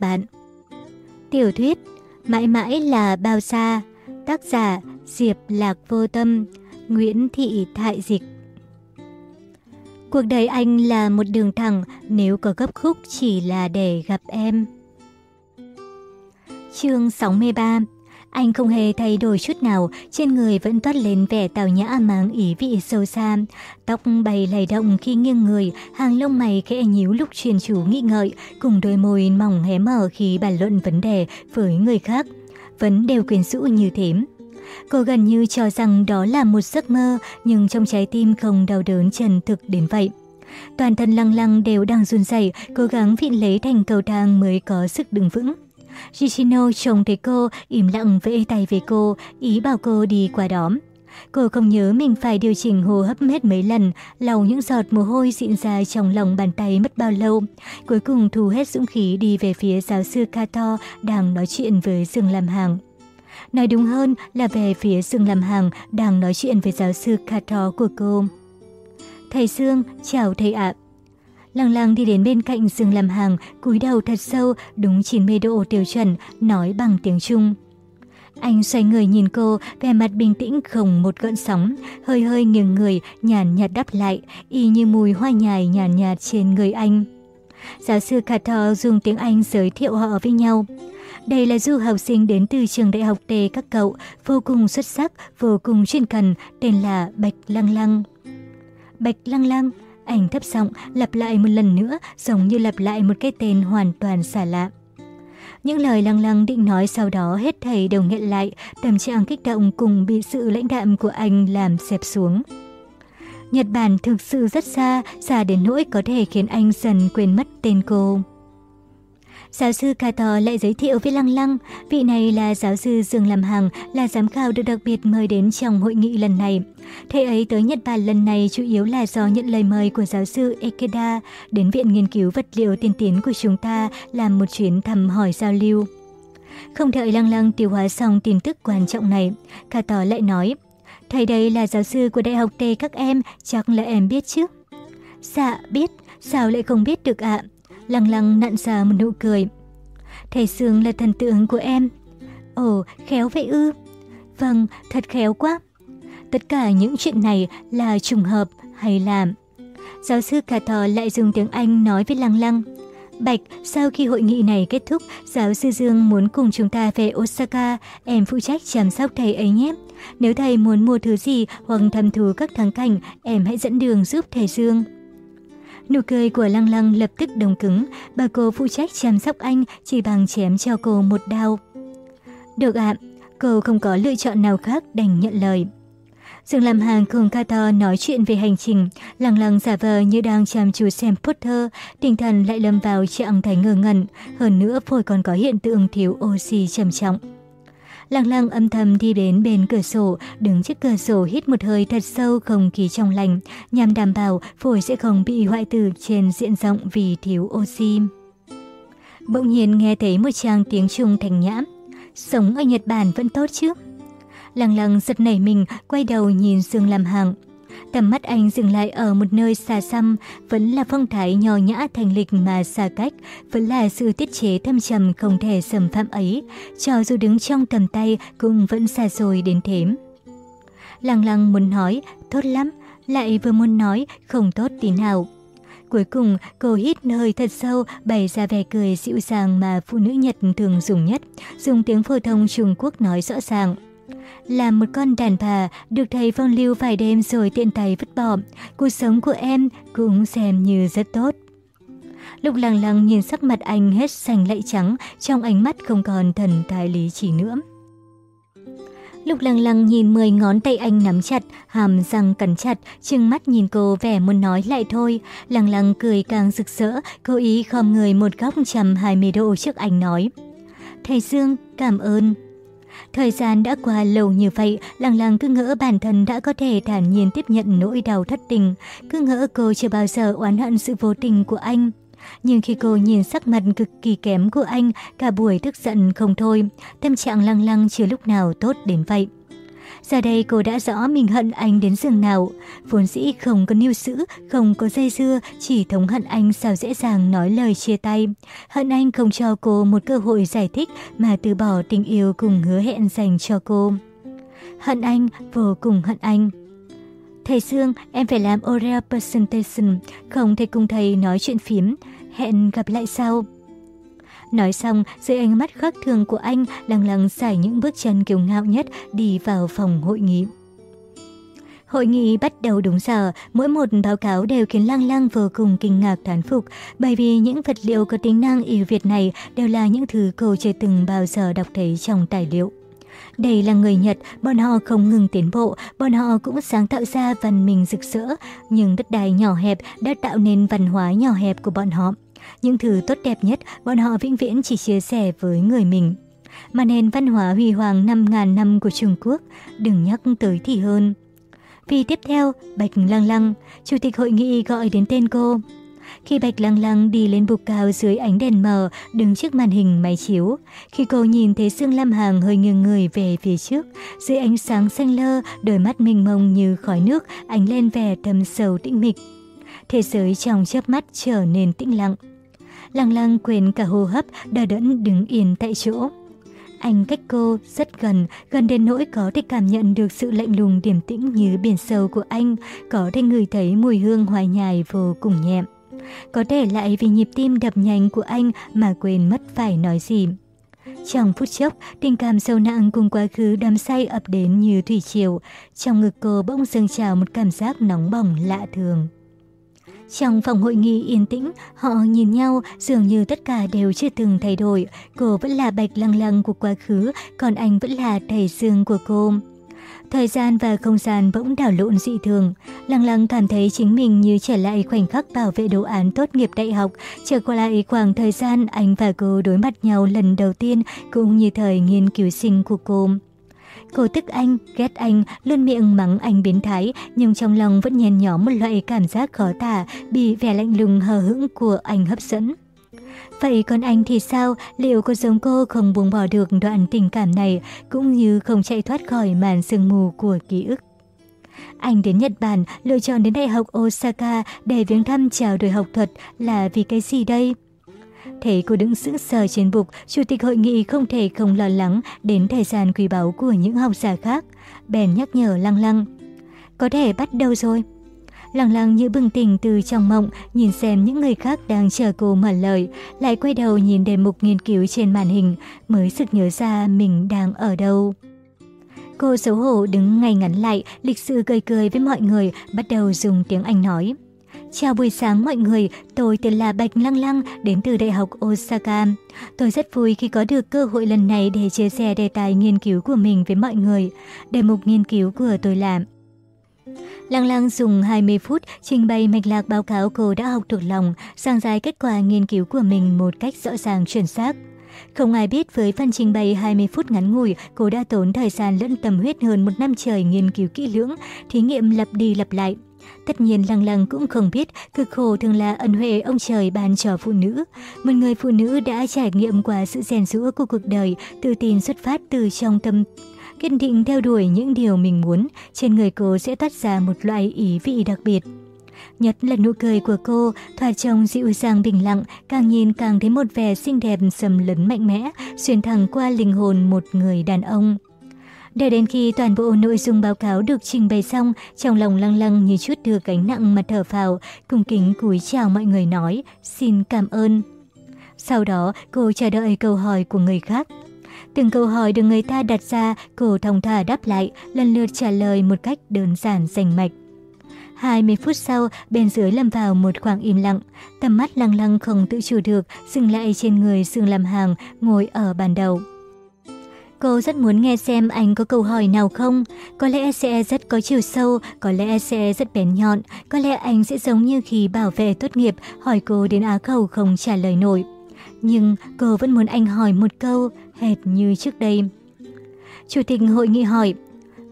các bạn. Tiểu thuyết Mãi mãi là bao xa, Tác giả Diệp Lạc Vô Tâm, Nguyễn Thị Thại Dịch Cuộc đời anh là một đường thẳng, nếu có gấp khúc chỉ là để gặp em. Chương 63 anh không hề thay đổi chút nào, trên người vẫn toát lên vẻ tào nhã mang ý vị sâu xa. Tóc bay lay động khi nghiêng người, hàng lông mày khẽ nhíu lúc chuyên chú nghĩ ngợi, cùng đôi môi mỏng hé mở khi bàn luận vấn đề với người khác. Vẫn đều quyến rũ như thế. Cô gần như cho rằng đó là một giấc mơ, nhưng trong trái tim không đau đớn trần thực đến vậy. Toàn thân lăng lăng đều đang run rẩy, cố gắng vịn lấy thành cầu thang mới có sức đứng vững. Gishino trông thấy cô, im lặng vẫy tay về cô, ý bảo cô đi qua đó. Cô không nhớ mình phải điều chỉnh hô hấp hết mấy lần, lau những giọt mồ hôi dịn ra trong lòng bàn tay mất bao lâu. Cuối cùng thu hết dũng khí đi về phía giáo sư Kato đang nói chuyện với Dương làm hàng. Nói đúng hơn là về phía Dương làm hàng đang nói chuyện với giáo sư Kato của cô. Thầy Dương, chào thầy ạ. Lăng lăng đi đến bên cạnh Dương làm hàng, cúi đầu thật sâu, đúng 90 độ tiêu chuẩn, nói bằng tiếng Trung. Anh xoay người nhìn cô, vẻ mặt bình tĩnh không một gợn sóng, hơi hơi nghiêng người, nhàn nhạt đắp lại, y như mùi hoa nhài nhàn nhạt trên người anh. Giáo sư Carter dùng tiếng Anh giới thiệu họ với nhau. Đây là du học sinh đến từ trường đại học T các cậu, vô cùng xuất sắc, vô cùng chuyên cần, tên là Bạch Lăng Lăng. Bạch Lăng Lăng, anh thấp giọng lặp lại một lần nữa, giống như lặp lại một cái tên hoàn toàn xa lạ. Những lời lăng lăng định nói sau đó hết thầy đều nghẹn lại, tâm trạng kích động cùng bị sự lãnh đạm của anh làm xẹp xuống. Nhật Bản thực sự rất xa, xa đến nỗi có thể khiến anh dần quên mất tên cô. Giáo sư Kato lại giới thiệu với Lăng Lăng, vị này là giáo sư Dương Làm Hằng, là giám khảo được đặc biệt mời đến trong hội nghị lần này. Thầy ấy tới Nhật Bản lần này chủ yếu là do nhận lời mời của giáo sư Ekeda đến Viện Nghiên cứu Vật liệu tiên tiến của chúng ta làm một chuyến thăm hỏi giao lưu. Không đợi Lăng Lăng tiêu hóa xong tin tức quan trọng này, Kato lại nói, Thầy đây là giáo sư của Đại học T các em, chắc là em biết chứ? Dạ, biết, sao lại không biết được ạ? Lăng lăng nặn ra một nụ cười. Thầy Sương là thần tượng của em. Ồ, khéo vậy ư? Vâng, thật khéo quá. Tất cả những chuyện này là trùng hợp hay là... Giáo sư Cà Thò lại dùng tiếng Anh nói với Lăng Lăng. Bạch, sau khi hội nghị này kết thúc, giáo sư Dương muốn cùng chúng ta về Osaka, em phụ trách chăm sóc thầy ấy nhé. Nếu thầy muốn mua thứ gì hoặc thăm thú các thắng cảnh, em hãy dẫn đường giúp thầy Dương. Nụ cười của Lăng Lăng lập tức đồng cứng, bà cô phụ trách chăm sóc anh chỉ bằng chém cho cô một đao. Được ạ, cô không có lựa chọn nào khác đành nhận lời. Dương làm hàng cùng Kato nói chuyện về hành trình, lăng lăng giả vờ như đang chăm chú xem Potter, tinh thần lại lâm vào trạng thái ngơ ngẩn, hơn nữa phổi còn có hiện tượng thiếu oxy trầm trọng. Lăng lăng âm thầm đi đến bên cửa sổ, đứng trước cửa sổ hít một hơi thật sâu không khí trong lành, nhằm đảm bảo phổi sẽ không bị hoại tử trên diện rộng vì thiếu oxy. Bỗng nhiên nghe thấy một trang tiếng Trung thành nhã. Sống ở Nhật Bản vẫn tốt chứ? Lăng lăng giật nảy mình, quay đầu nhìn Dương lam hằng. Tầm mắt anh dừng lại ở một nơi xa xăm, vẫn là phong thái nhỏ nhã thành lịch mà xa cách, vẫn là sự tiết chế thâm trầm không thể xâm phạm ấy, cho dù đứng trong tầm tay cũng vẫn xa xôi đến thế. Lăng lăng muốn nói, tốt lắm, lại vừa muốn nói, không tốt tí nào. Cuối cùng, cô hít hơi thật sâu, bày ra vẻ cười dịu dàng mà phụ nữ Nhật thường dùng nhất, dùng tiếng phổ thông Trung Quốc nói rõ ràng. Là một con đàn bà, được thầy phong lưu vài đêm rồi tiện tay vứt bỏ. Cuộc sống của em cũng xem như rất tốt. Lúc lăng lăng nhìn sắc mặt anh hết xanh lạy trắng, trong ánh mắt không còn thần thái lý chỉ nữa. Lúc lăng lăng nhìn mười ngón tay anh nắm chặt, hàm răng cắn chặt, trừng mắt nhìn cô vẻ muốn nói lại thôi. Lăng lăng cười càng rực rỡ, cố ý khom người một góc chầm 20 độ trước anh nói. Thầy Dương, cảm ơn. Thời gian đã qua lâu như vậy, lăng lăng cứ ngỡ bản thân đã có thể thản nhiên tiếp nhận nỗi đau thất tình, cứ ngỡ cô chưa bao giờ oán hận sự vô tình của anh. Nhưng khi cô nhìn sắc mặt cực kỳ kém của anh, cả buổi tức giận không thôi, tâm trạng lăng lăng chưa lúc nào tốt đến vậy. Giờ đây cô đã rõ mình hận anh đến giường nào. Vốn dĩ không có níu giữ, không có dây dưa, chỉ thống hận anh sao dễ dàng nói lời chia tay. Hận anh không cho cô một cơ hội giải thích mà từ bỏ tình yêu cùng hứa hẹn dành cho cô. Hận anh, vô cùng hận anh. Thầy Dương, em phải làm oral presentation, không thể cùng thầy nói chuyện phím. Hẹn gặp lại sau. Nói xong, dưới ánh mắt khắc thường của anh, lăng lăng xài những bước chân kiêu ngạo nhất đi vào phòng hội nghị. Hội nghị bắt đầu đúng giờ, mỗi một báo cáo đều khiến Lăng Lăng vô cùng kinh ngạc thán phục, bởi vì những vật liệu có tính năng ưu việt này đều là những thứ cô chưa từng bao giờ đọc thấy trong tài liệu. Đây là người Nhật, bọn họ không ngừng tiến bộ, bọn họ cũng sáng tạo ra văn minh rực rỡ, nhưng đất đai nhỏ hẹp đã tạo nên văn hóa nhỏ hẹp của bọn họ. Những thứ tốt đẹp nhất, bọn họ vĩnh viễn chỉ chia sẻ với người mình. Mà nền văn hóa huy hoàng 5.000 năm của Trung Quốc, đừng nhắc tới thì hơn. Vì tiếp theo, Bạch Lăng Lăng, Chủ tịch hội nghị gọi đến tên cô. Khi Bạch Lăng Lăng đi lên bục cao dưới ánh đèn mờ, đứng trước màn hình máy chiếu. Khi cô nhìn thấy Dương Lam Hàng hơi nghiêng người về phía trước, dưới ánh sáng xanh lơ, đôi mắt mình mông như khói nước, ánh lên vẻ thầm sầu tĩnh mịch. Thế giới trong chớp mắt trở nên tĩnh lặng. Lăng lăng quên cả hô hấp, đờ đẫn đứng yên tại chỗ. Anh cách cô rất gần, gần đến nỗi có thể cảm nhận được sự lạnh lùng điềm tĩnh như biển sâu của anh, có thể ngửi thấy mùi hương hoài nhài vô cùng nhẹ. Có thể lại vì nhịp tim đập nhanh của anh mà quên mất phải nói gì. Trong phút chốc, tình cảm sâu nặng cùng quá khứ đắm say ập đến như thủy triều. Trong ngực cô bỗng dâng trào một cảm giác nóng bỏng lạ thường. Trong phòng hội nghị yên tĩnh, họ nhìn nhau dường như tất cả đều chưa từng thay đổi. Cô vẫn là bạch lăng lăng của quá khứ, còn anh vẫn là thầy dương của cô. Thời gian và không gian bỗng đảo lộn dị thường. Lăng lăng cảm thấy chính mình như trở lại khoảnh khắc bảo vệ đồ án tốt nghiệp đại học, trở qua lại khoảng thời gian anh và cô đối mặt nhau lần đầu tiên cũng như thời nghiên cứu sinh của cô. Cô tức anh, ghét anh, luôn miệng mắng anh biến thái, nhưng trong lòng vẫn nhen nhóm một loại cảm giác khó tả, bị vẻ lạnh lùng hờ hững của anh hấp dẫn. Vậy còn anh thì sao? Liệu có giống cô không buông bỏ được đoạn tình cảm này, cũng như không chạy thoát khỏi màn sương mù của ký ức? Anh đến Nhật Bản, lựa chọn đến Đại học Osaka để viếng thăm chào đời học thuật là vì cái gì đây? Thấy cô đứng sững sờ trên bục, chủ tịch hội nghị không thể không lo lắng đến thời gian quý báu của những học giả khác. Bèn nhắc nhở lăng lăng. Có thể bắt đầu rồi. Lăng lăng như bừng tỉnh từ trong mộng, nhìn xem những người khác đang chờ cô mở lời, lại quay đầu nhìn đề mục nghiên cứu trên màn hình, mới sực nhớ ra mình đang ở đâu. Cô xấu hổ đứng ngay ngắn lại, lịch sự cười cười với mọi người, bắt đầu dùng tiếng Anh nói. Chào buổi sáng mọi người, tôi tên là Bạch Lăng Lăng, đến từ Đại học Osaka. Tôi rất vui khi có được cơ hội lần này để chia sẻ đề tài nghiên cứu của mình với mọi người. Đề mục nghiên cứu của tôi là Lăng Lăng dùng 20 phút trình bày mạch lạc báo cáo cô đã học thuộc lòng, giảng giải kết quả nghiên cứu của mình một cách rõ ràng chuẩn xác. Không ai biết với phần trình bày 20 phút ngắn ngủi, cô đã tốn thời gian lẫn tâm huyết hơn một năm trời nghiên cứu kỹ lưỡng, thí nghiệm lặp đi lặp lại. Tất nhiên Lăng Lăng cũng không biết cực khổ thường là ân huệ ông trời ban cho phụ nữ. Một người phụ nữ đã trải nghiệm qua sự rèn rũa của cuộc đời, tự tin xuất phát từ trong tâm kiên định theo đuổi những điều mình muốn, trên người cô sẽ toát ra một loại ý vị đặc biệt. Nhất là nụ cười của cô, thoạt trông dịu dàng bình lặng, càng nhìn càng thấy một vẻ xinh đẹp sầm lấn mạnh mẽ, xuyên thẳng qua linh hồn một người đàn ông. Để đến khi toàn bộ nội dung báo cáo được trình bày xong, trong lòng lăng lăng như chút được gánh nặng mà thở phào, cùng kính cúi chào mọi người nói, xin cảm ơn. Sau đó, cô chờ đợi câu hỏi của người khác. Từng câu hỏi được người ta đặt ra, cô thông thả đáp lại, lần lượt trả lời một cách đơn giản rành mạch. 20 phút sau, bên dưới lâm vào một khoảng im lặng. Tầm mắt lăng lăng không tự chủ được, dừng lại trên người Dương làm hàng, ngồi ở bàn đầu. Cô rất muốn nghe xem anh có câu hỏi nào không. Có lẽ sẽ rất có chiều sâu, có lẽ sẽ rất bén nhọn, có lẽ anh sẽ giống như khi bảo vệ tốt nghiệp hỏi cô đến á khẩu không trả lời nổi. Nhưng cô vẫn muốn anh hỏi một câu, hệt như trước đây. Chủ tịch hội nghị hỏi,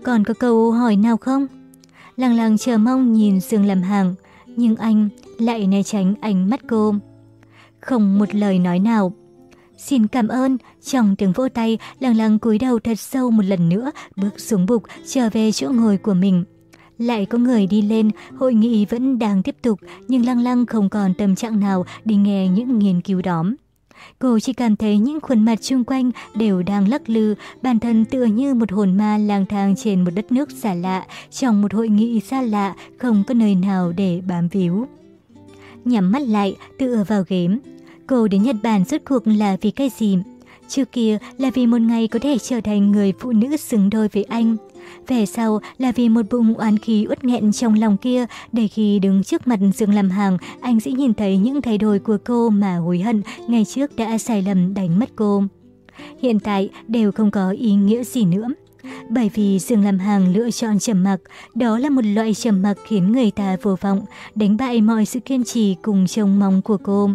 còn có câu hỏi nào không? Lăng lăng chờ mong nhìn Dương làm hàng, nhưng anh lại né tránh ánh mắt cô. Không một lời nói nào. Xin cảm ơn. chồng tiếng vỗ tay, lằng lằng cúi đầu thật sâu một lần nữa, bước xuống bục, trở về chỗ ngồi của mình. Lại có người đi lên, hội nghị vẫn đang tiếp tục, nhưng lăng lăng không còn tâm trạng nào đi nghe những nghiên cứu đóm Cô chỉ cảm thấy những khuôn mặt xung quanh đều đang lắc lư, bản thân tựa như một hồn ma lang thang trên một đất nước xa lạ, trong một hội nghị xa lạ, không có nơi nào để bám víu. Nhắm mắt lại, tựa vào ghế. Cô đến Nhật Bản rốt cuộc là vì cái gì? Trước kia là vì một ngày có thể trở thành người phụ nữ xứng đôi với anh. Về sau là vì một bụng oán khí uất nghẹn trong lòng kia để khi đứng trước mặt Dương làm hàng, anh sẽ nhìn thấy những thay đổi của cô mà hối hận ngày trước đã sai lầm đánh mất cô. Hiện tại đều không có ý nghĩa gì nữa. Bởi vì Dương làm hàng lựa chọn trầm mặc, đó là một loại trầm mặc khiến người ta vô vọng, đánh bại mọi sự kiên trì cùng trông mong của cô.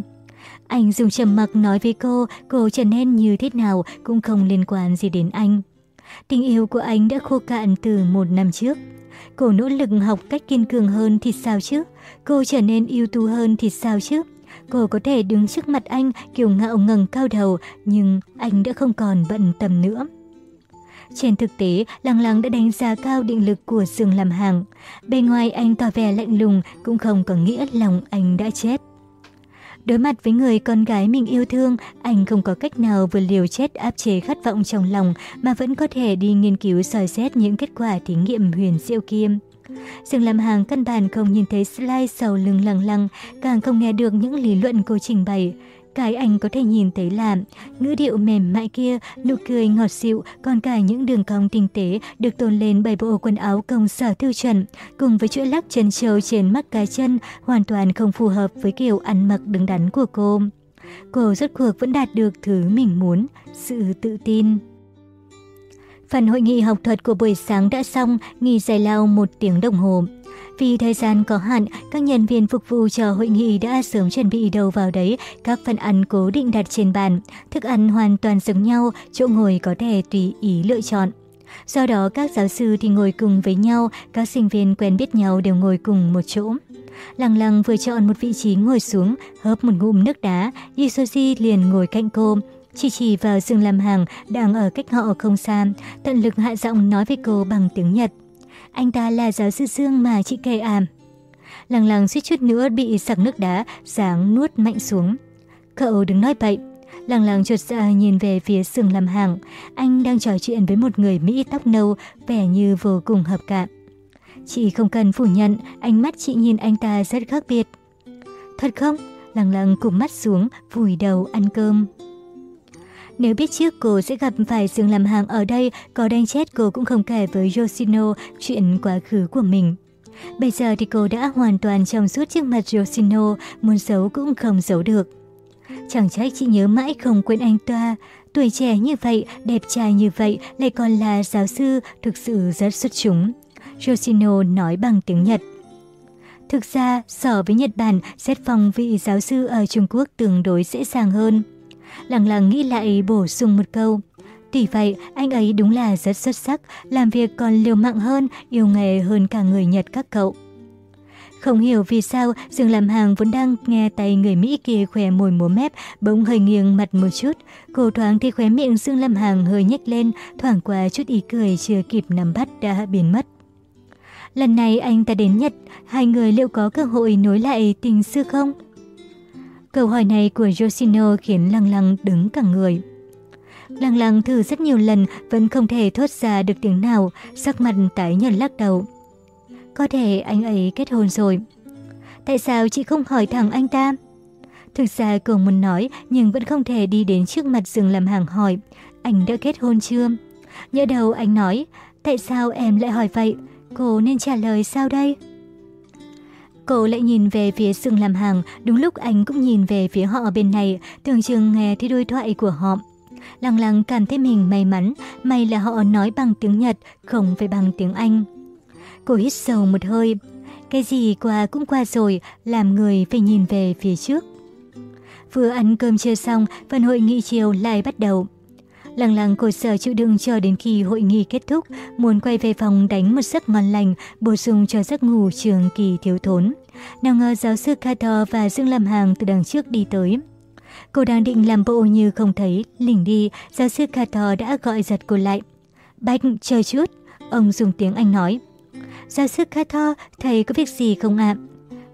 Anh dùng trầm mặc nói với cô, cô trở nên như thế nào cũng không liên quan gì đến anh. Tình yêu của anh đã khô cạn từ một năm trước. Cô nỗ lực học cách kiên cường hơn thì sao chứ? Cô trở nên ưu tú hơn thì sao chứ? Cô có thể đứng trước mặt anh kiều ngạo ngẩng cao đầu, nhưng anh đã không còn bận tâm nữa. Trên thực tế, Lăng Lăng đã đánh giá cao định lực của Dương làm hàng. Bên ngoài anh tỏ vẻ lạnh lùng cũng không có nghĩa lòng anh đã chết. Đối mặt với người con gái mình yêu thương, anh không có cách nào vừa liều chết áp chế khát vọng trong lòng mà vẫn có thể đi nghiên cứu soi xét những kết quả thí nghiệm huyền diệu kia. Dương làm hàng căn bản không nhìn thấy slide sau lưng lằng lăng, càng không nghe được những lý luận cô trình bày. Cái anh có thể nhìn thấy là ngữ điệu mềm mại kia, nụ cười ngọt dịu, còn cả những đường cong tinh tế được tôn lên bởi bộ quần áo công sở tiêu chuẩn, cùng với chuỗi lắc chân trâu trên mắt cá chân, hoàn toàn không phù hợp với kiểu ăn mặc đứng đắn của cô. Cô rốt cuộc vẫn đạt được thứ mình muốn, sự tự tin. Phần hội nghị học thuật của buổi sáng đã xong, nghỉ giải lao một tiếng đồng hồ. Vì thời gian có hạn, các nhân viên phục vụ cho hội nghị đã sớm chuẩn bị đầu vào đấy các phần ăn cố định đặt trên bàn. Thức ăn hoàn toàn giống nhau, chỗ ngồi có thể tùy ý lựa chọn. Do đó các giáo sư thì ngồi cùng với nhau, các sinh viên quen biết nhau đều ngồi cùng một chỗ. Lăng lăng vừa chọn một vị trí ngồi xuống, hớp một ngụm nước đá, Yisoji liền ngồi cạnh cô. Chỉ chỉ vào Dương làm Hàng đang ở cách họ không xa, tận lực hạ giọng nói với cô bằng tiếng Nhật. Anh ta là giáo sư Dương mà chị kể à. Lăng lăng suýt chút nữa bị sặc nước đá, dáng nuốt mạnh xuống. Cậu đừng nói bậy. Lăng lăng chuột ra dạ nhìn về phía sừng làm hàng. Anh đang trò chuyện với một người Mỹ tóc nâu, vẻ như vô cùng hợp cạn. Chị không cần phủ nhận, ánh mắt chị nhìn anh ta rất khác biệt. Thật không? Lăng lăng cụm mắt xuống, vùi đầu ăn cơm. Nếu biết trước cô sẽ gặp phải Dương làm hàng ở đây, có đang chết cô cũng không kể với Yoshino chuyện quá khứ của mình. Bây giờ thì cô đã hoàn toàn trong suốt trước mặt Yoshino, muốn giấu cũng không giấu được. Chẳng trách chị nhớ mãi không quên anh ta. Tuổi trẻ như vậy, đẹp trai như vậy, lại còn là giáo sư, thực sự rất xuất chúng. Yoshino nói bằng tiếng Nhật. Thực ra, so với Nhật Bản, xét phòng vị giáo sư ở Trung Quốc tương đối dễ dàng hơn lặng lặng nghĩ lại bổ sung một câu. Tỷ vậy, anh ấy đúng là rất xuất sắc, làm việc còn liều mạng hơn, yêu nghề hơn cả người Nhật các cậu. Không hiểu vì sao, Dương làm hàng vốn đang nghe tay người Mỹ kia khỏe môi múa mép, bỗng hơi nghiêng mặt một chút. Cô thoáng thì khóe miệng Dương làm hàng hơi nhếch lên, thoảng qua chút ý cười chưa kịp nắm bắt đã biến mất. Lần này anh ta đến Nhật, hai người liệu có cơ hội nối lại tình xưa không? Câu hỏi này của Yoshino khiến Lăng Lăng đứng cả người. Lăng Lăng thử rất nhiều lần vẫn không thể thốt ra được tiếng nào, sắc mặt tái nhợt lắc đầu. Có thể anh ấy kết hôn rồi. Tại sao chị không hỏi thẳng anh ta? Thực ra cô muốn nói nhưng vẫn không thể đi đến trước mặt giường làm hàng hỏi. Anh đã kết hôn chưa? Nhớ đầu anh nói, tại sao em lại hỏi vậy? Cô nên trả lời sao đây? Cô lại nhìn về phía sừng làm hàng, đúng lúc anh cũng nhìn về phía họ bên này, tưởng chừng nghe thấy đôi thoại của họ. Lăng lăng cảm thấy mình may mắn, may là họ nói bằng tiếng Nhật, không phải bằng tiếng Anh. Cô hít sâu một hơi. Cái gì qua cũng qua rồi, làm người phải nhìn về phía trước. Vừa ăn cơm trưa xong, phần hội nghị chiều lại bắt đầu. Lăng lăng cô sợ chịu đựng chờ đến khi hội nghị kết thúc, muốn quay về phòng đánh một giấc ngon lành, bổ sung cho giấc ngủ trường kỳ thiếu thốn. Nào ngờ giáo sư Carter và Dương làm hàng từ đằng trước đi tới. Cô đang định làm bộ như không thấy, lỉnh đi, giáo sư Cato đã gọi giật cô lại. Bạch, chờ chút, ông dùng tiếng Anh nói. Giáo sư Cato, thầy có việc gì không ạ?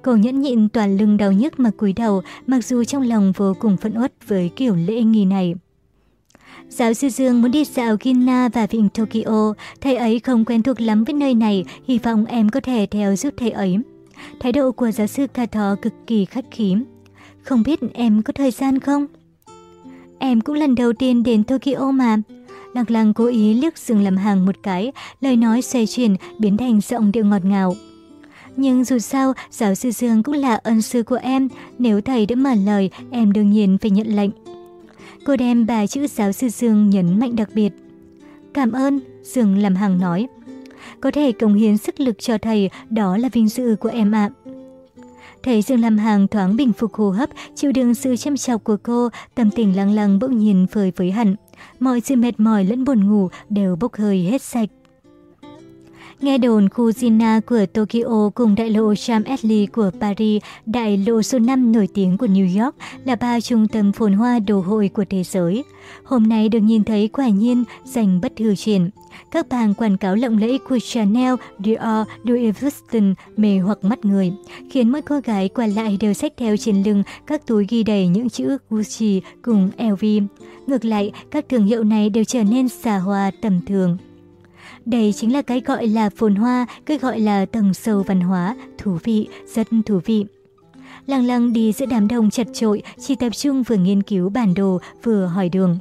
Cô nhẫn nhịn toàn lưng đau nhức mà cúi đầu, mặc dù trong lòng vô cùng phẫn uất với kiểu lễ nghi này. Giáo sư Dương muốn đi dạo Ginna và vịnh Tokyo, thầy ấy không quen thuộc lắm với nơi này, hy vọng em có thể theo giúp thầy ấy. Thái độ của giáo sư Kato cực kỳ khách khí. Không biết em có thời gian không? Em cũng lần đầu tiên đến Tokyo mà. Lăng lăng cố ý liếc Dương làm hàng một cái, lời nói xoay chuyển biến thành giọng điệu ngọt ngào. Nhưng dù sao, giáo sư Dương cũng là ân sư của em, nếu thầy đã mở lời, em đương nhiên phải nhận lệnh. Cô đem bài chữ giáo sư Dương nhấn mạnh đặc biệt. Cảm ơn, Dương làm hàng nói. Có thể cống hiến sức lực cho thầy, đó là vinh dự của em ạ. Thầy Dương làm hàng thoáng bình phục hô hấp, chịu đựng sự chăm chọc của cô, tâm tình lăng lăng bỗng nhìn phơi với hẳn. Mọi sự mệt mỏi lẫn buồn ngủ đều bốc hơi hết sạch. Nghe đồn khu Gina của Tokyo cùng đại lộ Champs-Élysées của Paris, đại lộ số 5 nổi tiếng của New York là ba trung tâm phồn hoa đồ hội của thế giới. Hôm nay được nhìn thấy quả nhiên dành bất hư truyền. Các bảng quảng cáo lộng lẫy của Chanel, Dior, Louis Vuitton mê hoặc mắt người, khiến mỗi cô gái qua lại đều xách theo trên lưng các túi ghi đầy những chữ Gucci cùng LV. Ngược lại, các thương hiệu này đều trở nên xa hoa tầm thường. Đây chính là cái gọi là phồn hoa, cái gọi là tầng sâu văn hóa, thú vị, rất thú vị. Lăng lăng đi giữa đám đông chật trội, chỉ tập trung vừa nghiên cứu bản đồ, vừa hỏi đường.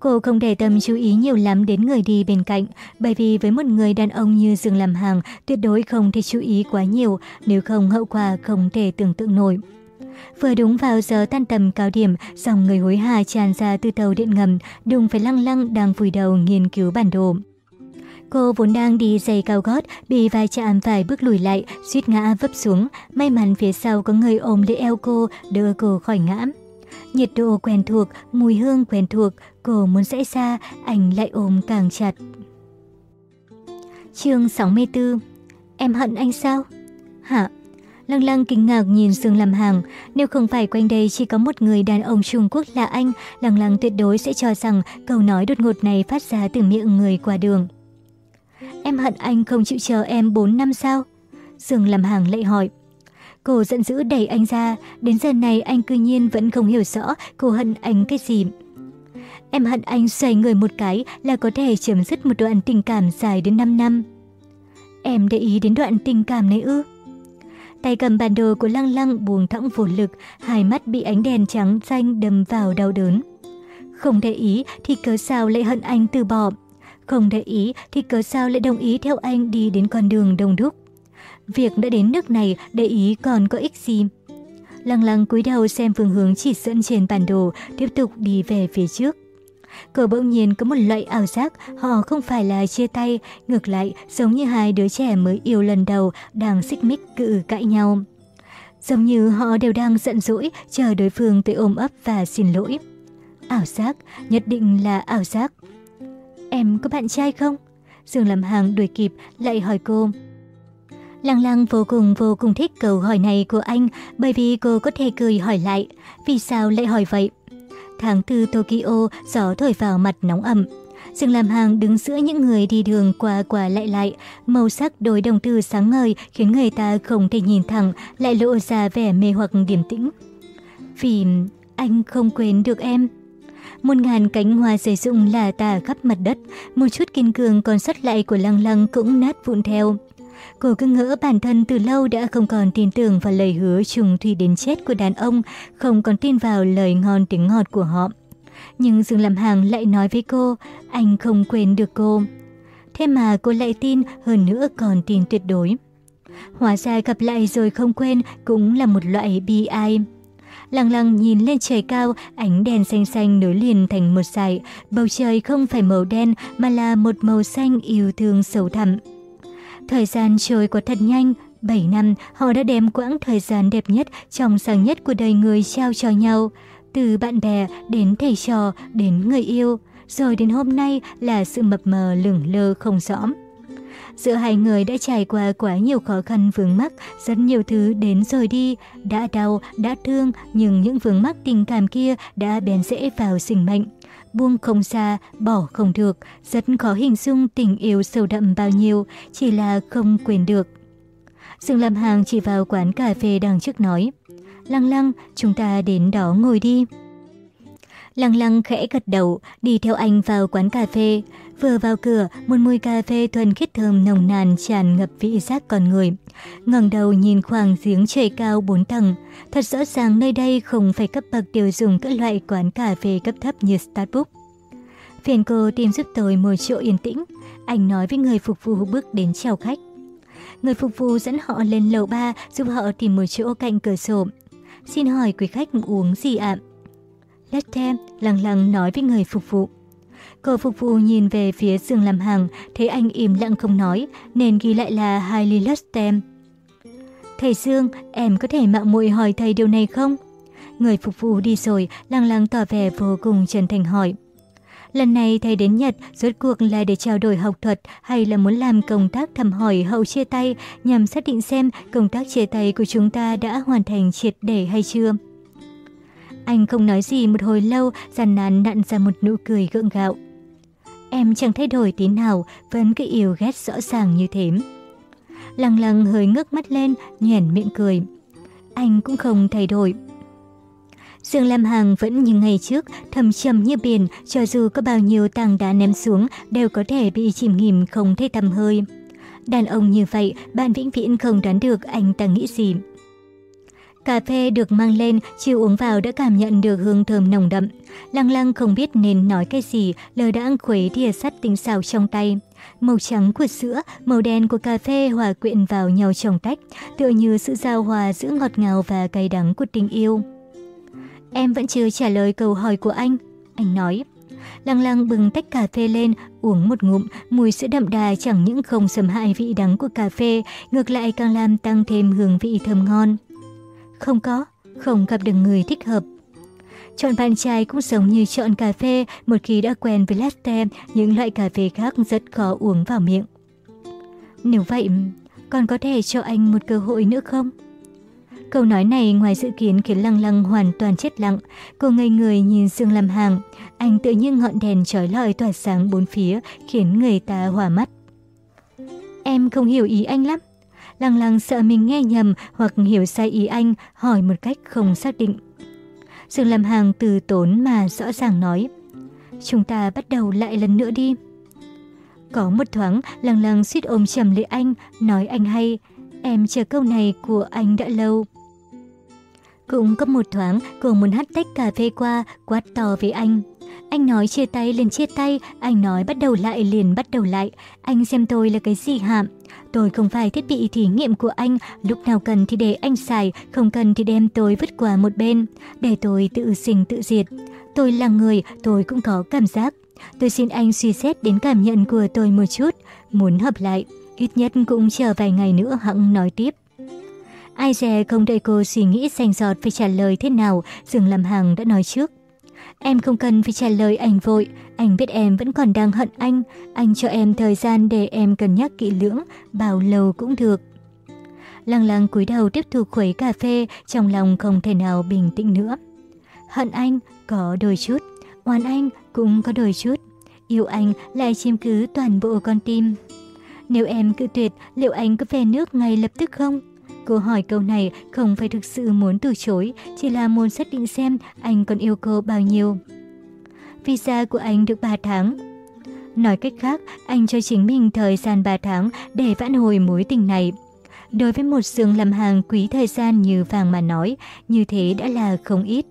Cô không để tâm chú ý nhiều lắm đến người đi bên cạnh, bởi vì với một người đàn ông như Dương làm hàng, tuyệt đối không thể chú ý quá nhiều, nếu không hậu quả không thể tưởng tượng nổi. Vừa đúng vào giờ tan tầm cao điểm, dòng người hối hả tràn ra từ tàu điện ngầm, đùng phải lăng lăng đang vùi đầu nghiên cứu bản đồ. Cô vốn đang đi giày cao gót, bị vai chạm phải bước lùi lại, suýt ngã vấp xuống. May mắn phía sau có người ôm lấy eo cô, đưa cô khỏi ngã. Nhiệt độ quen thuộc, mùi hương quen thuộc, cô muốn rẽ xa, anh lại ôm càng chặt. chương 64 Em hận anh sao? Hả? Lăng lăng kinh ngạc nhìn Dương làm hàng. Nếu không phải quanh đây chỉ có một người đàn ông Trung Quốc là anh, lăng lăng tuyệt đối sẽ cho rằng câu nói đột ngột này phát ra từ miệng người qua đường. Em hận anh không chịu chờ em 4 năm sao? Dương làm hàng lại hỏi. Cô giận dữ đẩy anh ra, đến giờ này anh cư nhiên vẫn không hiểu rõ cô hận anh cái gì. Em hận anh xoay người một cái là có thể chấm dứt một đoạn tình cảm dài đến 5 năm. Em để ý đến đoạn tình cảm này ư? Tay cầm bản đồ của lăng lăng buông thõng vô lực, hai mắt bị ánh đèn trắng xanh đâm vào đau đớn. Không để ý thì cớ sao lại hận anh từ bỏ. Không để ý thì cớ sao lại đồng ý theo anh đi đến con đường đông đúc. Việc đã đến nước này để ý còn có ích gì? Lăng lăng cúi đầu xem phương hướng chỉ dẫn trên bản đồ, tiếp tục đi về phía trước. Cờ bỗng nhiên có một loại ảo giác họ không phải là chia tay, ngược lại giống như hai đứa trẻ mới yêu lần đầu đang xích mích cự cãi nhau. Giống như họ đều đang giận dỗi chờ đối phương tới ôm ấp và xin lỗi. Ảo giác, nhất định là ảo giác. Em có bạn trai không? Dương làm hàng đuổi kịp lại hỏi cô. Lăng lăng vô cùng vô cùng thích câu hỏi này của anh bởi vì cô có thể cười hỏi lại. Vì sao lại hỏi vậy? Tháng tư Tokyo, gió thổi vào mặt nóng ẩm. Dương làm hàng đứng giữa những người đi đường qua qua lại lại, màu sắc đôi đồng từ sáng ngời khiến người ta không thể nhìn thẳng, lại lộ ra vẻ mê hoặc điềm tĩnh. Vì anh không quên được em. Một ngàn cánh hoa rơi rụng là tả khắp mặt đất, một chút kiên cường còn sót lại của lăng lăng cũng nát vụn theo. Cô cứ ngỡ bản thân từ lâu đã không còn tin tưởng vào lời hứa trùng thủy đến chết của đàn ông, không còn tin vào lời ngon tiếng ngọt của họ. Nhưng Dương làm hàng lại nói với cô, anh không quên được cô. Thế mà cô lại tin, hơn nữa còn tin tuyệt đối. Hóa ra gặp lại rồi không quên cũng là một loại bi ai lặng lặng nhìn lên trời cao, ánh đèn xanh xanh nối liền thành một dải. Bầu trời không phải màu đen mà là một màu xanh yêu thương sâu thẳm. Thời gian trôi qua thật nhanh, 7 năm họ đã đem quãng thời gian đẹp nhất, trong sáng nhất của đời người trao cho nhau. Từ bạn bè đến thầy trò đến người yêu, rồi đến hôm nay là sự mập mờ lửng lơ không rõ. Giữa hai người đã trải qua quá nhiều khó khăn vướng mắc, rất nhiều thứ đến rồi đi, đã đau, đã thương, nhưng những vướng mắc tình cảm kia đã bén rễ vào sinh mệnh. Buông không xa, bỏ không được, rất khó hình dung tình yêu sâu đậm bao nhiêu, chỉ là không quên được. Dương Lam Hàng chỉ vào quán cà phê đằng trước nói, Lăng lăng, chúng ta đến đó ngồi đi. Lăng lăng khẽ gật đầu, đi theo anh vào quán cà phê. Vừa vào cửa, một mùi cà phê thuần khiết thơm nồng nàn tràn ngập vị giác con người. ngẩng đầu nhìn khoảng giếng trời cao 4 tầng. Thật rõ ràng nơi đây không phải cấp bậc tiêu dùng các loại quán cà phê cấp thấp như Starbucks. Phiền cô tìm giúp tôi một chỗ yên tĩnh. Anh nói với người phục vụ bước đến chào khách. Người phục vụ dẫn họ lên lầu 3 giúp họ tìm một chỗ cạnh cửa sổ. Xin hỏi quý khách uống gì ạ? Latte, lặng lặng nói với người phục vụ. Cô phục vụ nhìn về phía giường làm hàng, thấy anh im lặng không nói, nên ghi lại là hai ly tem Thầy Dương, em có thể mạo muội hỏi thầy điều này không? Người phục vụ đi rồi, lăng lăng tỏ vẻ vô cùng chân thành hỏi. Lần này thầy đến Nhật rốt cuộc là để trao đổi học thuật hay là muốn làm công tác thăm hỏi hậu chia tay nhằm xác định xem công tác chia tay của chúng ta đã hoàn thành triệt để hay chưa? Anh không nói gì một hồi lâu, giàn nán nặn ra một nụ cười gượng gạo. Em chẳng thay đổi tí nào, vẫn cứ yêu ghét rõ ràng như thế. Lăng lăng hơi ngước mắt lên, nhoẻn miệng cười. Anh cũng không thay đổi. Dương Lam Hằng vẫn như ngày trước, thầm trầm như biển, cho dù có bao nhiêu tảng đá ném xuống đều có thể bị chìm nghỉm không thấy tầm hơi. Đàn ông như vậy, bạn vĩnh viễn không đoán được anh ta nghĩ gì. Cà phê được mang lên, chiều uống vào đã cảm nhận được hương thơm nồng đậm. Lăng lăng không biết nên nói cái gì, lờ đãng khuấy thìa sắt tinh xào trong tay. Màu trắng của sữa, màu đen của cà phê hòa quyện vào nhau trong tách, tựa như sự giao hòa giữa ngọt ngào và cay đắng của tình yêu. Em vẫn chưa trả lời câu hỏi của anh, anh nói. Lăng lăng bừng tách cà phê lên, uống một ngụm, mùi sữa đậm đà chẳng những không xâm hại vị đắng của cà phê, ngược lại càng làm tăng thêm hương vị thơm ngon. Không có, không gặp được người thích hợp. Chọn bạn trai cũng giống như chọn cà phê, một khi đã quen với latte, những loại cà phê khác rất khó uống vào miệng. Nếu vậy, còn có thể cho anh một cơ hội nữa không? Câu nói này ngoài dự kiến khiến Lăng Lăng hoàn toàn chết lặng. Cô ngây người nhìn Dương làm hàng. Anh tự nhiên ngọn đèn trói lọi tỏa sáng bốn phía, khiến người ta hòa mắt. Em không hiểu ý anh lắm. Lăng lăng sợ mình nghe nhầm hoặc hiểu sai ý anh, hỏi một cách không xác định. Dương làm hàng từ tốn mà rõ ràng nói. Chúng ta bắt đầu lại lần nữa đi. Có một thoáng, lăng lăng suýt ôm chầm lấy anh, nói anh hay. Em chờ câu này của anh đã lâu. Cũng có một thoáng, cô muốn hắt tách cà phê qua, quát to với anh. Anh nói chia tay liền chia tay, anh nói bắt đầu lại liền bắt đầu lại. Anh xem tôi là cái gì hạm? Tôi không phải thiết bị thí nghiệm của anh, lúc nào cần thì để anh xài, không cần thì đem tôi vứt qua một bên. Để tôi tự sinh tự diệt. Tôi là người, tôi cũng có cảm giác. Tôi xin anh suy xét đến cảm nhận của tôi một chút. Muốn hợp lại, ít nhất cũng chờ vài ngày nữa hẵng nói tiếp. Ai dè không đợi cô suy nghĩ rành giọt phải trả lời thế nào, Dương làm Hằng đã nói trước. Em không cần phải trả lời anh vội, anh biết em vẫn còn đang hận anh, anh cho em thời gian để em cân nhắc kỹ lưỡng, bao lâu cũng được. Lăng lăng cúi đầu tiếp tục khuấy cà phê, trong lòng không thể nào bình tĩnh nữa. Hận anh có đôi chút, oan anh cũng có đôi chút, yêu anh lại chiếm cứ toàn bộ con tim. Nếu em cự tuyệt, liệu anh có về nước ngay lập tức không? Cô hỏi câu này không phải thực sự muốn từ chối, chỉ là muốn xác định xem anh còn yêu cô bao nhiêu. Visa của anh được 3 tháng. Nói cách khác, anh cho chính mình thời gian 3 tháng để vãn hồi mối tình này. Đối với một giường làm hàng quý thời gian như vàng mà nói, như thế đã là không ít.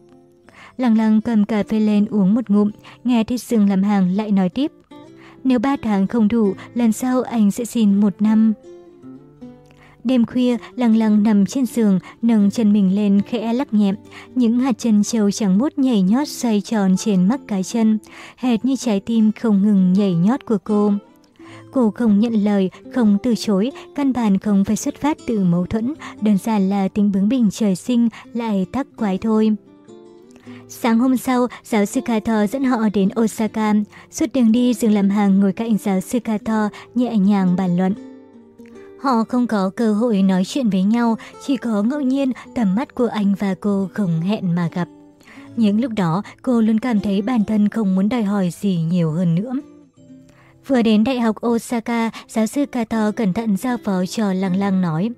Lăng lăng cầm cà phê lên uống một ngụm, nghe thấy giường làm hàng lại nói tiếp. Nếu 3 tháng không đủ, lần sau anh sẽ xin một năm. Đêm khuya, lằng lằng nằm trên giường, nâng chân mình lên khẽ lắc nhẹ. Những hạt chân trâu trắng mút nhảy nhót xoay tròn trên mắt cái chân, hệt như trái tim không ngừng nhảy nhót của cô. Cô không nhận lời, không từ chối, căn bản không phải xuất phát từ mâu thuẫn, đơn giản là tính bướng bỉnh trời sinh lại tắc quái thôi. Sáng hôm sau, giáo sư Kato dẫn họ đến Osaka. Suốt đường đi, Dương làm hàng ngồi cạnh giáo sư Kato, nhẹ nhàng bàn luận. Họ không có cơ hội nói chuyện với nhau, chỉ có ngẫu nhiên tầm mắt của anh và cô không hẹn mà gặp. Những lúc đó, cô luôn cảm thấy bản thân không muốn đòi hỏi gì nhiều hơn nữa. Vừa đến Đại học Osaka, giáo sư Kato cẩn thận giao phó cho Lăng Lăng nói.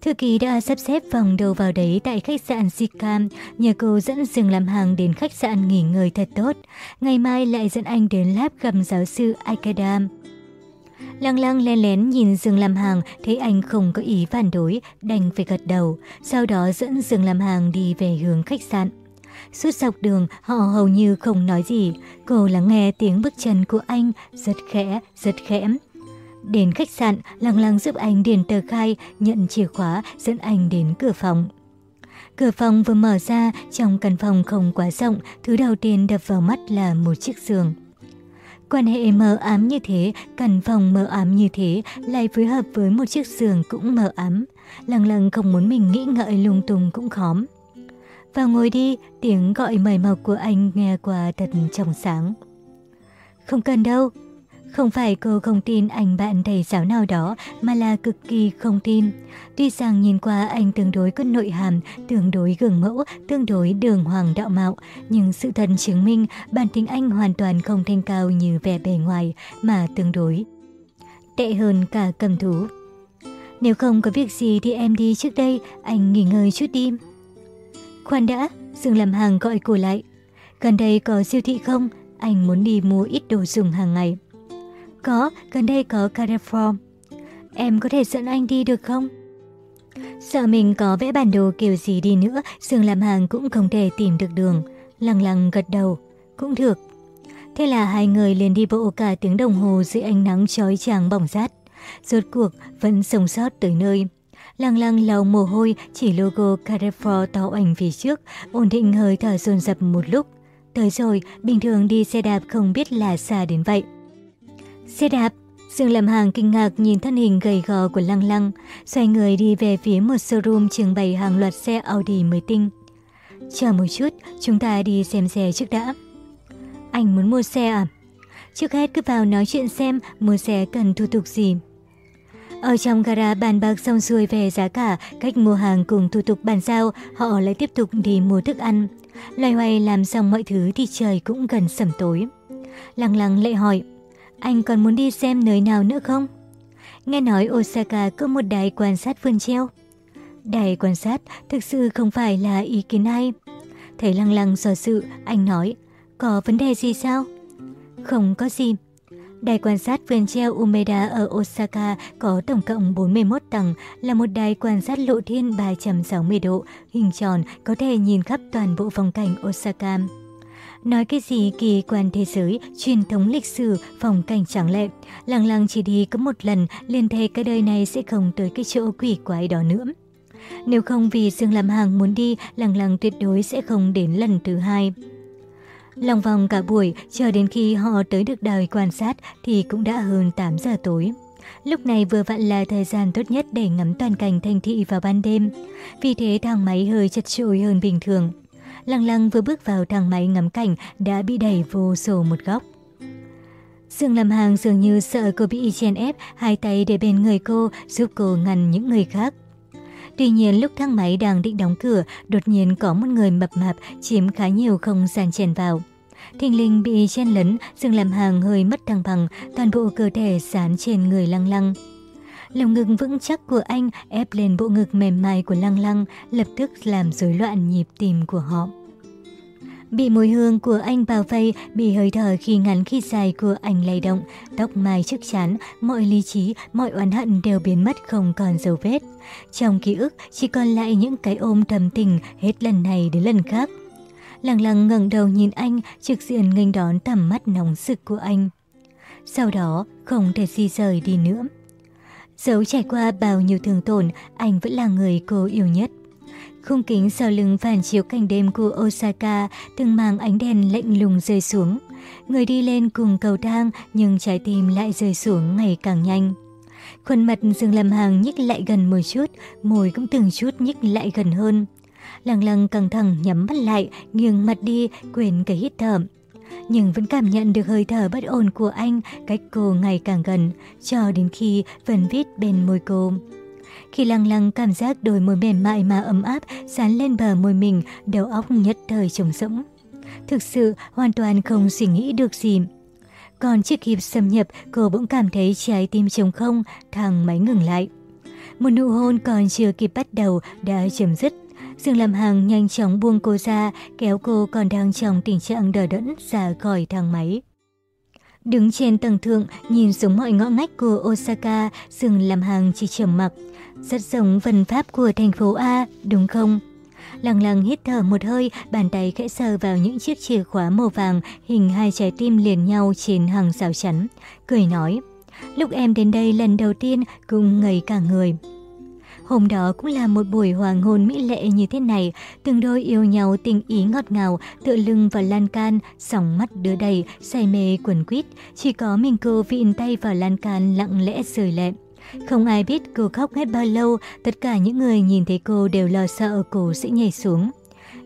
Thư ký đã sắp xếp phòng đầu vào đấy tại khách sạn Zika, nhờ cô dẫn dừng làm hàng đến khách sạn nghỉ ngơi thật tốt. Ngày mai lại dẫn anh đến lab gặp giáo sư Aikada. Lăng lăng len lén nhìn Dương lam hàng, thấy anh không có ý phản đối, đành phải gật đầu. Sau đó dẫn Dương lam hàng đi về hướng khách sạn. Suốt dọc đường, họ hầu như không nói gì. Cô lắng nghe tiếng bước chân của anh, rất khẽ, rất khẽ. Đến khách sạn, Lăng Lăng giúp anh điền tờ khai, nhận chìa khóa, dẫn anh đến cửa phòng. Cửa phòng vừa mở ra, trong căn phòng không quá rộng, thứ đầu tiên đập vào mắt là một chiếc giường. Quan hệ mờ ám như thế, căn phòng mờ ám như thế, lại phối hợp với một chiếc giường cũng mờ ám. Lăng lăng không muốn mình nghĩ ngợi lung tung cũng khóm. Vào ngồi đi, tiếng gọi mời mọc của anh nghe qua thật trong sáng. Không cần đâu, không phải cô không tin anh bạn thầy giáo nào đó, mà là cực kỳ không tin. Tuy rằng nhìn qua anh tương đối có nội hàm, tương đối gương mẫu, tương đối đường hoàng đạo mạo, nhưng sự thật chứng minh bản tính anh hoàn toàn không thanh cao như vẻ bề ngoài, mà tương đối. Tệ hơn cả cầm thú. Nếu không có việc gì thì em đi trước đây, anh nghỉ ngơi chút đi. Khoan đã, Dương làm hàng gọi cô lại. Gần đây có siêu thị không? Anh muốn đi mua ít đồ dùng hàng ngày. Có, gần đây có Carrefour. Em có thể dẫn anh đi được không? Sợ mình có vẽ bản đồ kiểu gì đi nữa, Dương làm hàng cũng không thể tìm được đường. Lăng lăng gật đầu. Cũng được. Thế là hai người liền đi bộ cả tiếng đồng hồ dưới ánh nắng chói chang bỏng rát. Rốt cuộc vẫn sống sót tới nơi. Lăng lăng lau mồ hôi, chỉ logo Carrefour to ảnh phía trước, ổn định hơi thở dồn dập một lúc. Tới rồi, bình thường đi xe đạp không biết là xa đến vậy. Xe đạp, Dương làm hàng kinh ngạc nhìn thân hình gầy gò của Lăng Lăng, xoay người đi về phía một showroom trưng bày hàng loạt xe Audi mới tinh. Chờ một chút, chúng ta đi xem xe trước đã. Anh muốn mua xe à? Trước hết cứ vào nói chuyện xem mua xe cần thủ tục gì. Ở trong gara bàn bạc xong xuôi về giá cả, cách mua hàng cùng thủ tục bàn giao, họ lại tiếp tục đi mua thức ăn. Loay hoay làm xong mọi thứ thì trời cũng gần sẩm tối. Lăng lăng lại hỏi, anh còn muốn đi xem nơi nào nữa không? Nghe nói Osaka có một đài quan sát vườn treo. Đài quan sát thực sự không phải là ý kiến hay. Thấy lăng lăng do sự, anh nói, có vấn đề gì sao? Không có gì. Đài quan sát vườn treo Umeda ở Osaka có tổng cộng 41 tầng, là một đài quan sát lộ thiên 360 độ, hình tròn, có thể nhìn khắp toàn bộ phong cảnh Osaka. Nói cái gì kỳ quan thế giới, truyền thống lịch sử, phong cảnh trắng lệ. Lăng lăng chỉ đi có một lần, liền thề cái đời này sẽ không tới cái chỗ quỷ quái đó nữa. Nếu không vì Dương làm hàng muốn đi, lăng lăng tuyệt đối sẽ không đến lần thứ hai. Lòng vòng cả buổi, chờ đến khi họ tới được đài quan sát thì cũng đã hơn 8 giờ tối. Lúc này vừa vặn là thời gian tốt nhất để ngắm toàn cảnh thành thị vào ban đêm. Vì thế thang máy hơi chật chội hơn bình thường. Lăng lăng vừa bước vào thang máy ngắm cảnh đã bị đẩy vô sổ một góc. Dương làm hàng dường như sợ cô bị chen ép, hai tay để bên người cô giúp cô ngăn những người khác. Tuy nhiên lúc thang máy đang định đóng cửa, đột nhiên có một người mập mạp chiếm khá nhiều không gian chèn vào. Thình linh bị chen lấn, Dương làm hàng hơi mất thăng bằng, toàn bộ cơ thể sán trên người lăng lăng. Lồng ngực vững chắc của anh ép lên bộ ngực mềm mại của lăng lăng, lập tức làm rối loạn nhịp tim của họ. Bị mùi hương của anh bao vây, bị hơi thở khi ngắn khi dài của anh lay động, tóc mai trước chán, mọi lý trí, mọi oán hận đều biến mất không còn dấu vết. Trong ký ức chỉ còn lại những cái ôm thầm tình hết lần này đến lần khác. Lăng lăng ngẩng đầu nhìn anh, trực diện nghênh đón tầm mắt nóng sực của anh. Sau đó, không thể di rời đi nữa. Dẫu trải qua bao nhiêu thương tổn, anh vẫn là người cô yêu nhất. Khung kính sau lưng phản chiếu cảnh đêm của Osaka từng mang ánh đèn lạnh lùng rơi xuống. Người đi lên cùng cầu thang nhưng trái tim lại rơi xuống ngày càng nhanh. Khuôn mặt Dương Lâm Hàng nhích lại gần một chút, môi cũng từng chút nhích lại gần hơn. Lăng lăng căng thẳng nhắm mắt lại, nghiêng mặt đi, quên cái hít thở. Nhưng vẫn cảm nhận được hơi thở bất ổn của anh cách cô ngày càng gần, cho đến khi vẫn vít bên môi cô. Khi lăng lăng cảm giác đôi môi mềm mại mà ấm áp dán lên bờ môi mình, đầu óc nhất thời trống rỗng. Thực sự hoàn toàn không suy nghĩ được gì. Còn chiếc kịp xâm nhập, cô bỗng cảm thấy trái tim trống không, thằng máy ngừng lại. Một nụ hôn còn chưa kịp bắt đầu đã chấm dứt. Dương Lâm Hằng nhanh chóng buông cô ra, kéo cô còn đang trong tình trạng đờ đẫn ra khỏi thang máy. Đứng trên tầng thượng, nhìn xuống mọi ngõ ngách của Osaka, Dương Lâm Hằng chỉ trầm mặc. Rất giống vần pháp của thành phố A, đúng không? Lăng lăng hít thở một hơi, bàn tay khẽ sờ vào những chiếc chìa khóa màu vàng, hình hai trái tim liền nhau trên hàng rào chắn. Cười nói, lúc em đến đây lần đầu tiên cũng ngây cả người. Hôm đó cũng là một buổi hoàng hôn mỹ lệ như thế này, từng đôi yêu nhau tình ý ngọt ngào, tựa lưng vào lan can, sóng mắt đưa đầy, say mê quần quýt, chỉ có mình cô vịn tay vào lan can lặng lẽ rời lẹm. Không ai biết cô khóc hết bao lâu, tất cả những người nhìn thấy cô đều lo sợ cô sẽ nhảy xuống.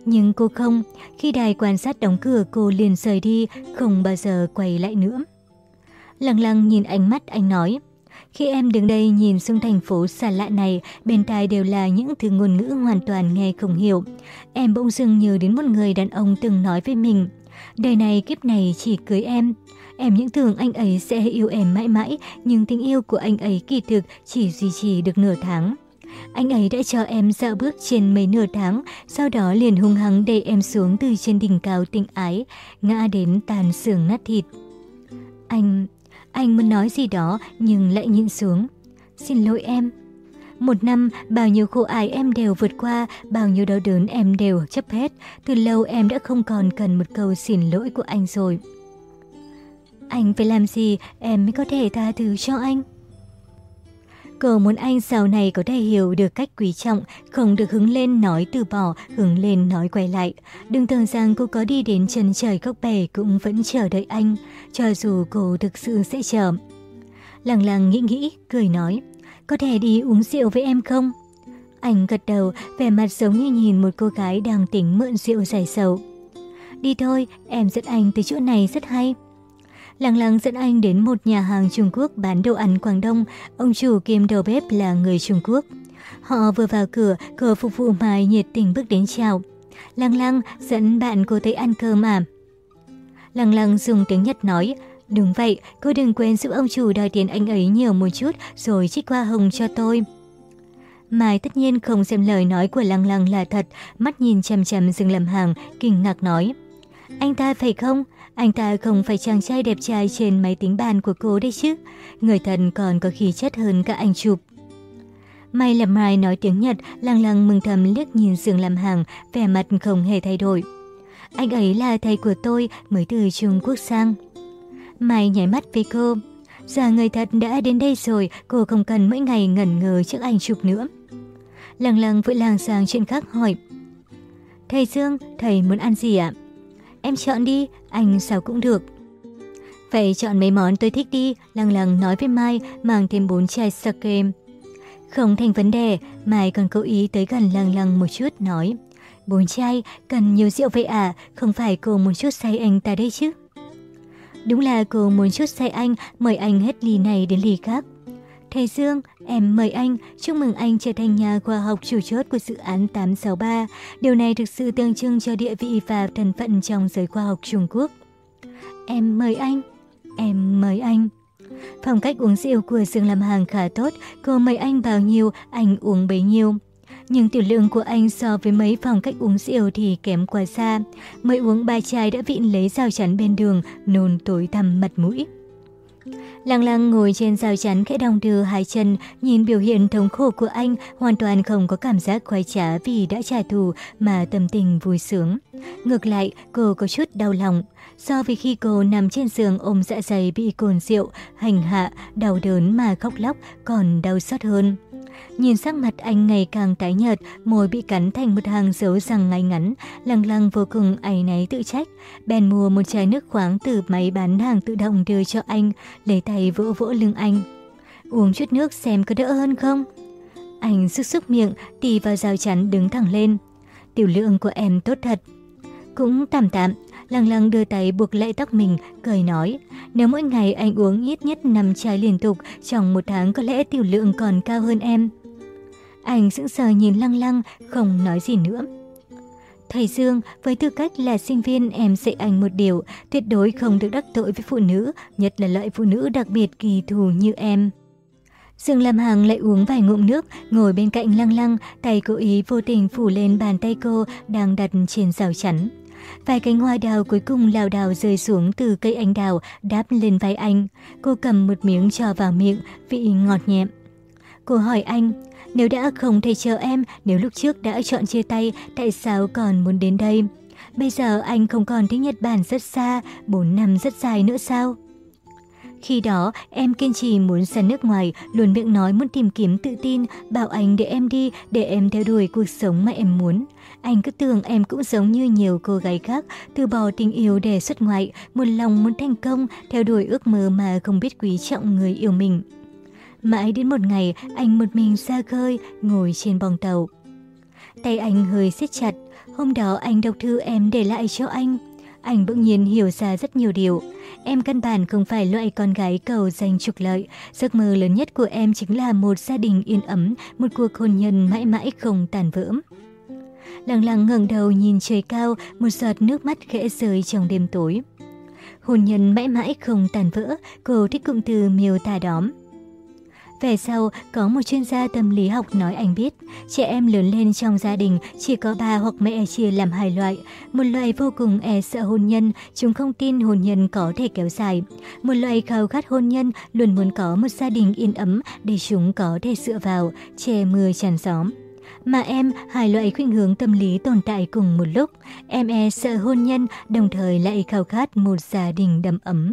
Nhưng cô không, khi đài quan sát đóng cửa cô liền rời đi, không bao giờ quay lại nữa. Lăng lăng nhìn ánh mắt anh nói, khi em đứng đây nhìn xuống thành phố xa lạ này, bên tai đều là những thứ ngôn ngữ hoàn toàn nghe không hiểu. Em bỗng dưng nhớ đến một người đàn ông từng nói với mình, đời này kiếp này chỉ cưới em. Em những tưởng anh ấy sẽ yêu em mãi mãi, nhưng tình yêu của anh ấy kỳ thực chỉ duy trì được nửa tháng. Anh ấy đã cho em dạo bước trên mấy nửa tháng, sau đó liền hung hăng đẩy em xuống từ trên đỉnh cao tình ái, ngã đến tàn xương nát thịt. Anh anh muốn nói gì đó nhưng lại nhịn xuống. Xin lỗi em. Một năm, bao nhiêu khổ ải em đều vượt qua, bao nhiêu đau đớn em đều chấp hết. Từ lâu em đã không còn cần một câu xin lỗi của anh rồi. Anh phải làm gì em mới có thể tha thứ cho anh? Cô muốn anh sau này có thể hiểu được cách quý trọng, không được hứng lên nói từ bỏ, hứng lên nói quay lại. Đừng tưởng rằng cô có đi đến chân trời góc bể cũng vẫn chờ đợi anh, cho dù cô thực sự sẽ chờ. Lặng lặng nghĩ nghĩ, cười nói, có thể đi uống rượu với em không? Anh gật đầu, vẻ mặt giống như nhìn một cô gái đang tính mượn rượu giải sầu. Đi thôi, em dẫn anh tới chỗ này rất hay. Lăng lăng dẫn anh đến một nhà hàng Trung Quốc bán đồ ăn Quảng Đông, ông chủ kiêm đầu bếp là người Trung Quốc. Họ vừa vào cửa, cửa phục vụ Mai nhiệt tình bước đến chào. Lăng lăng dẫn bạn cô tới ăn cơm à? Lăng lăng dùng tiếng Nhật nói, Đúng vậy, cô đừng quên giúp ông chủ đòi tiền anh ấy nhiều một chút rồi trích qua hồng cho tôi. Mai tất nhiên không xem lời nói của Lăng Lăng là thật, mắt nhìn chằm chằm Dương Lâm Hàng, kinh ngạc nói. Anh ta phải không? Anh ta không phải chàng trai đẹp trai trên máy tính bàn của cô đấy chứ. Người thần còn có khí chất hơn cả anh chụp. May là Mai nói tiếng Nhật, lăng lăng mừng thầm liếc nhìn Dương làm Hàng, vẻ mặt không hề thay đổi. Anh ấy là thầy của tôi mới từ Trung Quốc sang. Mai nháy mắt với cô. Giờ người thật đã đến đây rồi, cô không cần mỗi ngày ngẩn ngờ trước anh chụp nữa. Lăng lăng vội làng sang chuyện khác hỏi. Thầy Dương, thầy muốn ăn gì ạ? Em chọn đi, anh sao cũng được. Vậy chọn mấy món tôi thích đi, lăng lăng nói với Mai, mang thêm bốn chai sake. Không thành vấn đề, Mai còn cố ý tới gần lăng lăng một chút nói. Bốn chai, cần nhiều rượu vậy à, không phải cô muốn chút say anh ta đây chứ. Đúng là cô muốn chút say anh, mời anh hết ly này đến ly khác. Thầy Dương, em mời anh, chúc mừng anh trở thành nhà khoa học chủ chốt của dự án 863. Điều này thực sự tượng trưng cho địa vị và thân phận trong giới khoa học Trung Quốc. Em mời anh, em mời anh. Phong cách uống rượu của Dương Lâm Hàng khá tốt, cô mời anh bao nhiêu, anh uống bấy nhiêu. Nhưng tiểu lượng của anh so với mấy phong cách uống rượu thì kém quá xa. Mới uống ba chai đã vịn lấy rào chắn bên đường, nôn tối thăm mặt mũi. Lăng lăng ngồi trên rào chắn khẽ đong đưa hai chân, nhìn biểu hiện thống khổ của anh, hoàn toàn không có cảm giác khoái trá vì đã trả thù mà tâm tình vui sướng. Ngược lại, cô có chút đau lòng. So với khi cô nằm trên giường ôm dạ dày bị cồn rượu, hành hạ, đau đớn mà khóc lóc còn đau xót hơn. Nhìn sắc mặt anh ngày càng tái nhợt, môi bị cắn thành một hàng dấu răng ngay ngắn, lăng lăng vô cùng áy náy tự trách. Bèn mua một chai nước khoáng từ máy bán hàng tự động đưa cho anh, lấy tay vỗ vỗ lưng anh. Uống chút nước xem có đỡ hơn không? Anh sức xúc miệng, tì vào rào chắn đứng thẳng lên. tiểu lượng của em tốt thật. Cũng tạm tạm, lăng lăng đưa tay buộc lại tóc mình, cười nói, nếu mỗi ngày anh uống ít nhất 5 chai liên tục, trong một tháng có lẽ tiểu lượng còn cao hơn em. Anh sững sờ nhìn lăng lăng, không nói gì nữa. Thầy Dương, với tư cách là sinh viên em dạy anh một điều, tuyệt đối không được đắc tội với phụ nữ, nhất là loại phụ nữ đặc biệt kỳ thù như em. Dương Lam Hằng lại uống vài ngụm nước, ngồi bên cạnh lăng lăng, tay cố ý vô tình phủ lên bàn tay cô đang đặt trên rào chắn. Vài cánh hoa đào cuối cùng lào đào rơi xuống từ cây anh đào đáp lên vai anh. Cô cầm một miếng cho vào miệng, vị ngọt nhẹm. Cô hỏi anh, nếu đã không thể chờ em, nếu lúc trước đã chọn chia tay, tại sao còn muốn đến đây? Bây giờ anh không còn thích Nhật Bản rất xa, 4 năm rất dài nữa sao? Khi đó, em kiên trì muốn ra nước ngoài, luôn miệng nói muốn tìm kiếm tự tin, bảo anh để em đi, để em theo đuổi cuộc sống mà em muốn. Anh cứ tưởng em cũng giống như nhiều cô gái khác, từ bỏ tình yêu để xuất ngoại, một lòng muốn thành công, theo đuổi ước mơ mà không biết quý trọng người yêu mình. Mãi đến một ngày, anh một mình ra khơi, ngồi trên bong tàu. Tay anh hơi siết chặt, hôm đó anh đọc thư em để lại cho anh. Anh bỗng nhiên hiểu ra rất nhiều điều. Em căn bản không phải loại con gái cầu danh trục lợi. Giấc mơ lớn nhất của em chính là một gia đình yên ấm, một cuộc hôn nhân mãi mãi không tàn vỡ lặng lặng ngẩng đầu nhìn trời cao, một giọt nước mắt khẽ rơi trong đêm tối. Hôn nhân mãi mãi không tàn vỡ, cô thích cụm từ miêu tả đóm. Về sau, có một chuyên gia tâm lý học nói anh biết, trẻ em lớn lên trong gia đình chỉ có ba hoặc mẹ chia làm hai loại. Một loại vô cùng e sợ hôn nhân, chúng không tin hôn nhân có thể kéo dài. Một loại khao khát hôn nhân, luôn muốn có một gia đình yên ấm để chúng có thể dựa vào, che mưa chắn gió. Mà em, hai loại khuynh hướng tâm lý tồn tại cùng một lúc. Em e sợ hôn nhân, đồng thời lại khao khát một gia đình đầm ấm.